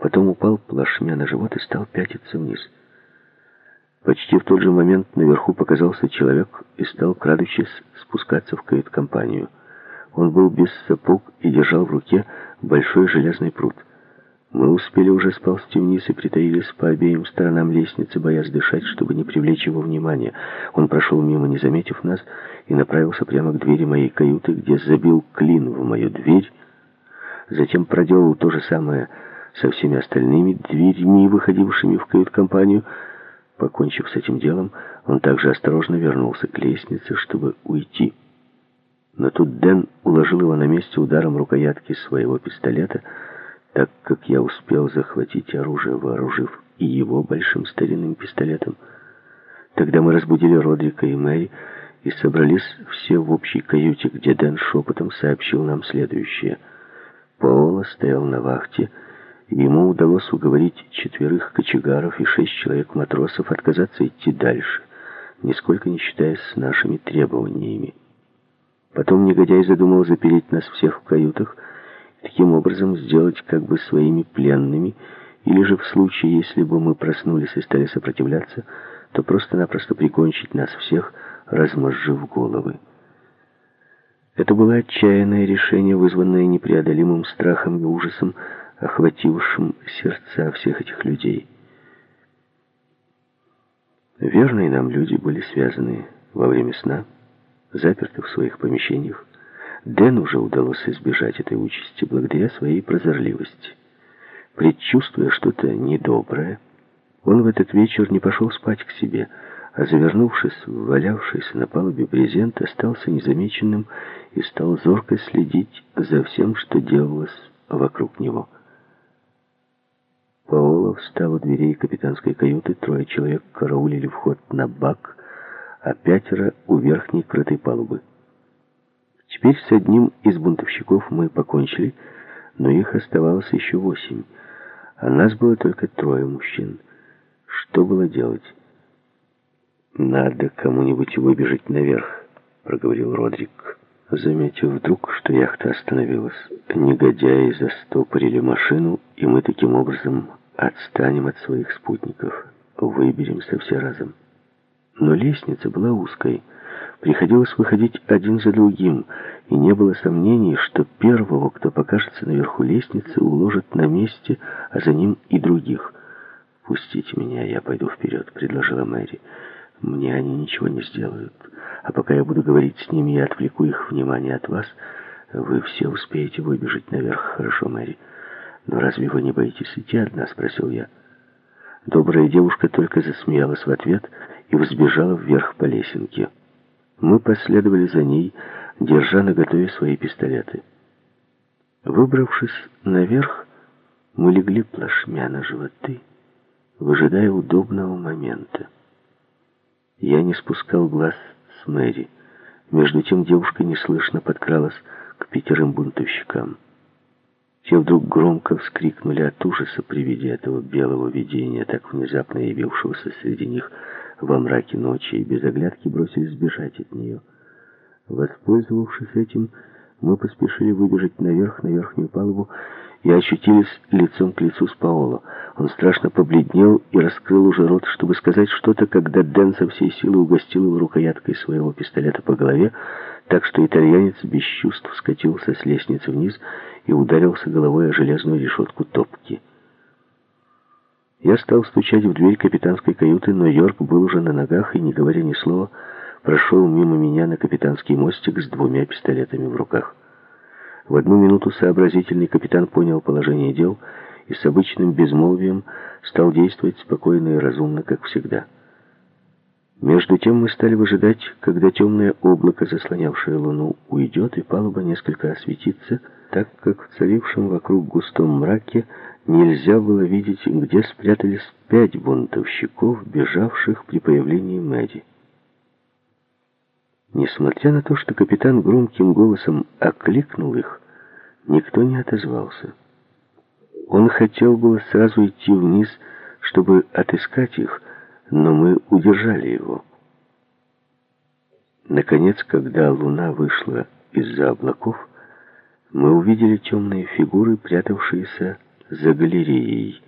потом упал плашмя на живот и стал пятиться вниз. Почти в тот же момент наверху показался человек и стал, крадучись, спускаться в кают-компанию. Он был без сапог и держал в руке большой железный пруд. Мы успели уже сползти вниз и притаились по обеим сторонам лестницы, боясь дышать, чтобы не привлечь его внимания. Он прошел мимо, не заметив нас, и направился прямо к двери моей каюты, где забил клин в мою дверь, затем проделал то же самое со всеми остальными дверьми, выходившими в кают-компанию. Покончив с этим делом, он также осторожно вернулся к лестнице, чтобы уйти. Но тут Дэн уложил его на месте ударом рукоятки своего пистолета, так как я успел захватить оружие, вооружив и его большим старинным пистолетом. Тогда мы разбудили Родрика и Мэри и собрались все в общей каюте, где Дэн шепотом сообщил нам следующее. Паоло стоял на вахте, ему удалось уговорить четверых кочегаров и шесть человек-матросов отказаться идти дальше, нисколько не считаясь с нашими требованиями. Потом негодяй задумал запереть нас всех в каютах, таким образом сделать как бы своими пленными, или же в случае, если бы мы проснулись и стали сопротивляться, то просто-напросто прикончить нас всех, размозжив головы. Это было отчаянное решение, вызванное непреодолимым страхом и ужасом, охватившим сердца всех этих людей. Верные нам люди были связаны во время сна, заперты в своих помещениях, Дэну уже удалось избежать этой участи благодаря своей прозорливости. Предчувствуя что-то недоброе, он в этот вечер не пошел спать к себе, а, завернувшись в валявшийся на палубе брезент, остался незамеченным и стал зорко следить за всем, что делалось вокруг него. Паоло встал у дверей капитанской каюты, трое человек караулили вход на бак, а пятеро у верхней крытой палубы. Теперь с одним из бунтовщиков мы покончили, но их оставалось еще восемь, а нас было только трое мужчин. Что было делать? «Надо кому-нибудь выбежать наверх», — проговорил Родрик, заметив вдруг, что яхта остановилась. Негодяи застопорили машину, и мы таким образом отстанем от своих спутников. Выберемся все разом. Но лестница была узкой, — Приходилось выходить один за другим, и не было сомнений, что первого, кто покажется наверху лестницы, уложат на месте, а за ним и других. «Пустите меня, я пойду вперед», — предложила Мэри. «Мне они ничего не сделают. А пока я буду говорить с ними и отвлеку их внимание от вас, вы все успеете выбежать наверх, хорошо, Мэри?» «Но разве вы не боитесь идти одна?» — спросил я. Добрая девушка только засмеялась в ответ и взбежала вверх по лесенке. Мы последовали за ней, держа наготове свои пистолеты. Выбравшись наверх, мы легли плашмя на животы, выжидая удобного момента. Я не спускал глаз с Мэри. Между тем девушка неслышно подкралась к пятерым бунтовщикам. Те вдруг громко вскрикнули от ужаса при виде этого белого видения, так внезапно явившегося среди них, во мраке ночи и без оглядки бросились бежать от нее. Воспользовавшись этим, мы поспешили выбежать наверх, на верхнюю палубу, и очутились лицом к лицу с Паоло. Он страшно побледнел и раскрыл уже рот, чтобы сказать что-то, когда Дэн со всей силы угостил его рукояткой своего пистолета по голове, так что итальянец без чувств скатился с лестницы вниз и ударился головой о железную решетку топки. Я стал стучать в дверь капитанской каюты, но Йорк был уже на ногах и, не говоря ни слова, прошел мимо меня на капитанский мостик с двумя пистолетами в руках. В одну минуту сообразительный капитан понял положение дел и с обычным безмолвием стал действовать спокойно и разумно, как всегда. Между тем мы стали выжидать, когда темное облако, заслонявшее луну, уйдет, и палуба несколько осветится, так как в царившем вокруг густом мраке нельзя было видеть, где спрятались пять бунтовщиков, бежавших при появлении Мэдди. Несмотря на то, что капитан громким голосом окликнул их, никто не отозвался. Он хотел было сразу идти вниз, чтобы отыскать их, но мы удержали его. Наконец, когда луна вышла из-за облаков, мы увидели темные фигуры, прятавшиеся за галереей,